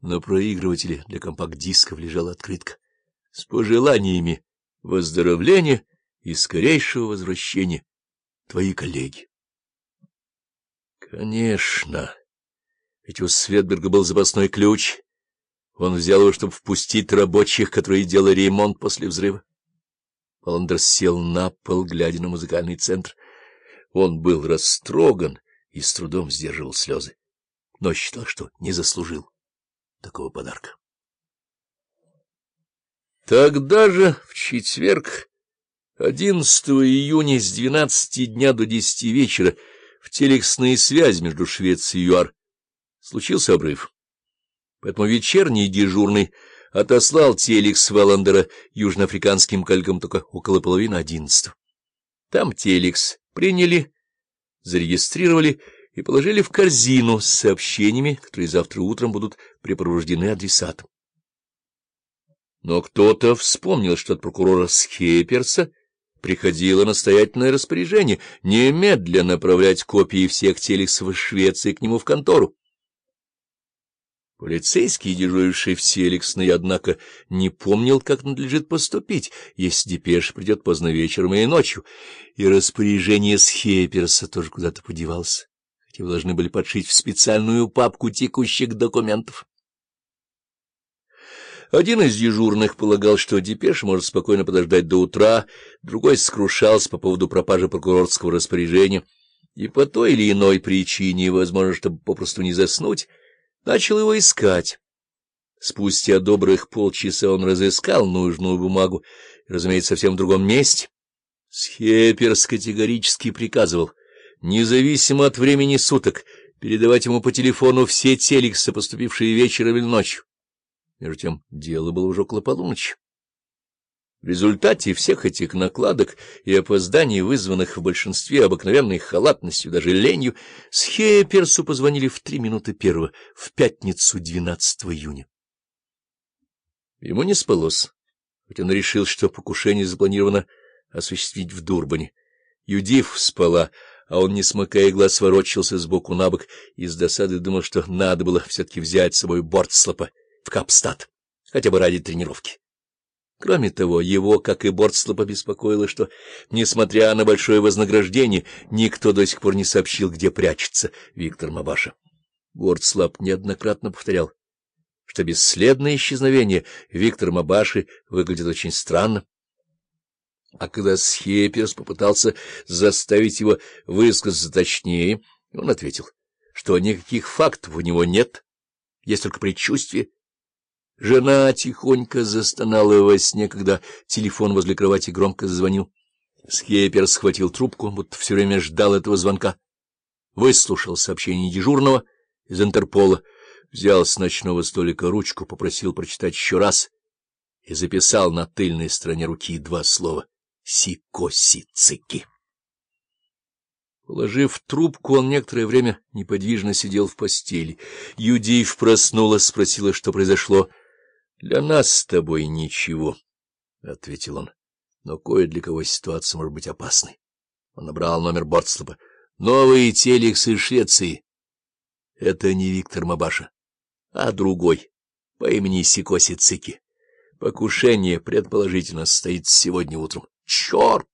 На проигрывателе для компакт-дисков лежала открытка с пожеланиями выздоровления и скорейшего возвращения твои коллеги. Конечно, ведь у Светберга был запасной ключ. Он взял его, чтобы впустить рабочих, которые делали ремонт после взрыва. Паландер сел на пол, глядя на музыкальный центр. Он был растроган и с трудом сдерживал слезы, но считал, что не заслужил такого подарка. Тогда же, в четверг, 11 июня с 12 дня до 10 вечера, в телексной связи между Швецией и ЮАР случился обрыв. Поэтому вечерний дежурный отослал телекс Валандера южноафриканским коллегам только около половины одиннадцатого. Там телекс приняли, зарегистрировали и положили в корзину с сообщениями, которые завтра утром будут припровождены адресатам. Но кто-то вспомнил, что от прокурора Схеперса приходило настоятельное распоряжение немедленно направлять копии всех телексов из Швеции к нему в контору. Полицейский, дежуривший в Селиксной, однако, не помнил, как надлежит поступить, если депеш придет поздно вечером и ночью, и распоряжение Схеперса тоже куда-то подевался, вы должны были подшить в специальную папку текущих документов. Один из дежурных полагал, что депеш может спокойно подождать до утра, другой скрушался по поводу пропажи прокурорского распоряжения, и по той или иной причине, возможно, чтобы попросту не заснуть, начал его искать. Спустя добрых полчаса он разыскал нужную бумагу, разумеется, совсем в другом месте. Схеперс категорически приказывал, независимо от времени суток, передавать ему по телефону все телексы, поступившие вечером или ночью. Между тем дело было уже около полуночи. В результате всех этих накладок и опозданий, вызванных в большинстве обыкновенной халатностью, даже ленью, Схеперсу позвонили в три минуты первого, в пятницу 12 июня. Ему не спалось, хоть он решил, что покушение запланировано осуществить в Дурбане. Юдив спала, а он, не смыкая глаз, ворочался сбоку на бок и с досады думал, что надо было все-таки взять с собой Бортслопа в Капстад, хотя бы ради тренировки. Кроме того, его, как и Бортслопа, беспокоило, что, несмотря на большое вознаграждение, никто до сих пор не сообщил, где прячется Виктор Мабаша. Бортслап неоднократно повторял, что бесследное исчезновение Виктора Мабаши выглядит очень странно. А когда Схеперс попытался заставить его высказаться точнее, он ответил, что никаких фактов у него нет, есть только предчувствие, Жена тихонько застонала во сне, когда телефон возле кровати громко зазвонил. Скепер схватил трубку, будто все время ждал этого звонка. Выслушал сообщение дежурного из Интерпола, взял с ночного столика ручку, попросил прочитать еще раз и записал на тыльной стороне руки два слова «Сикоси-цики». Положив трубку, он некоторое время неподвижно сидел в постели. Юдиев проснулась, спросила, что произошло. — Для нас с тобой ничего, — ответил он, — но кое для кого ситуация может быть опасной. Он набрал номер Бортслопа. — Новые телекс из Швеции. Это не Виктор Мабаша, а другой, по имени Сикоси Цики. Покушение, предположительно, состоится сегодня утром. Черт!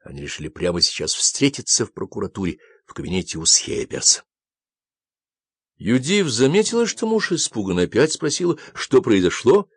Они решили прямо сейчас встретиться в прокуратуре в кабинете у Схейперса. Юдив заметила, что муж испуган, опять спросила, что произошло,